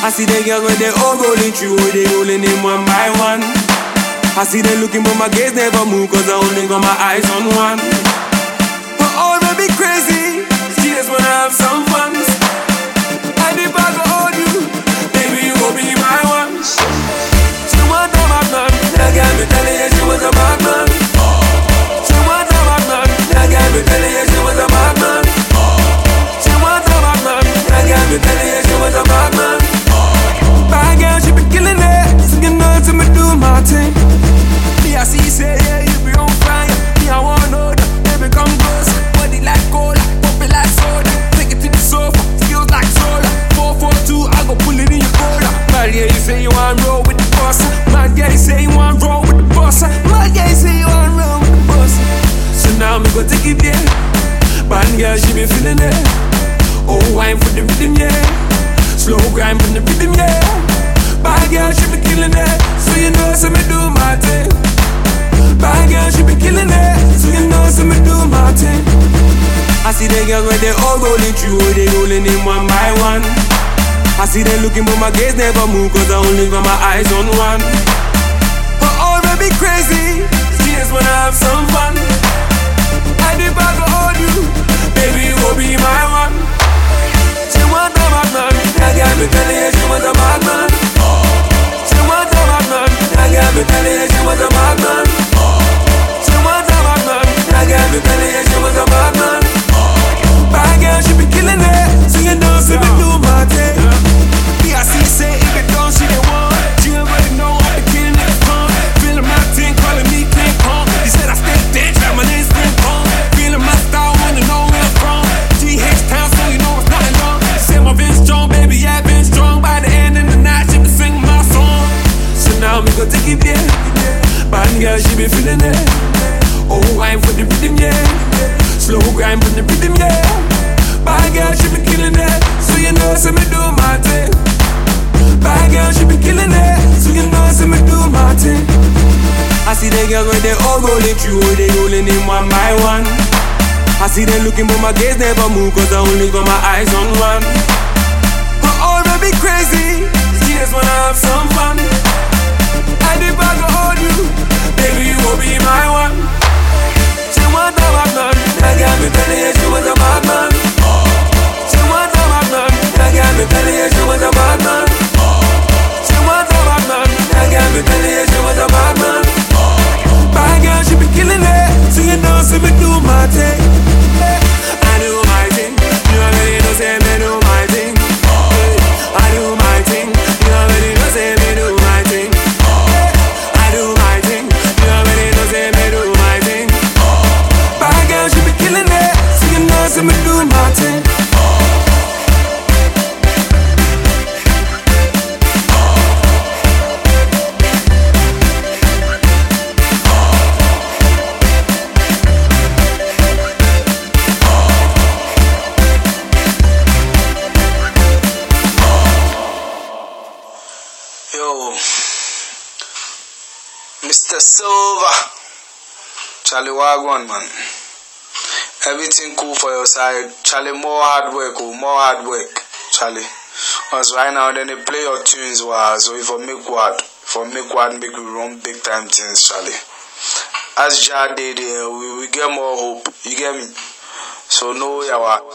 I see the girls when they all rolling through, they rolling in one by one. I see them looking, but my gaze never move, cause I only got my eyes on one. Feeling it. Oh, wine for the rhythm, yeah. Slow grind from the rhythm, yeah. Bad girl, she be killing it. So you know, so me do my thing. Bad girl, she be killing it. So you know, so me do my thing. I see the girls when they all rolling through, they rolling in one by one. I see them looking, but my gaze never move, cause I only got my eyes on one. May be crazy, she just wanna have be feeling it. Oh, wine for the rhythm, yeah. Slow grind for the rhythm, yeah. Bad girl, she be killing it. So you know, so me do my thing. Bad girl, she be killing it. So you know, so me do my thing. I see the girls when they all rolling through, they rolling in one by one. I see them looking, but my gaze never move, cause I only got my eyes on one. Mr. Silva, Charlie Wagwan, man. Everything cool for your side. Charlie, more hard work, oh, more hard work, Charlie. Because right now, then they play your tunes, wow. So if I make what, if I make what, make we run big time things, Charlie. As Jah did there, we, we get more hope. You get me? So know your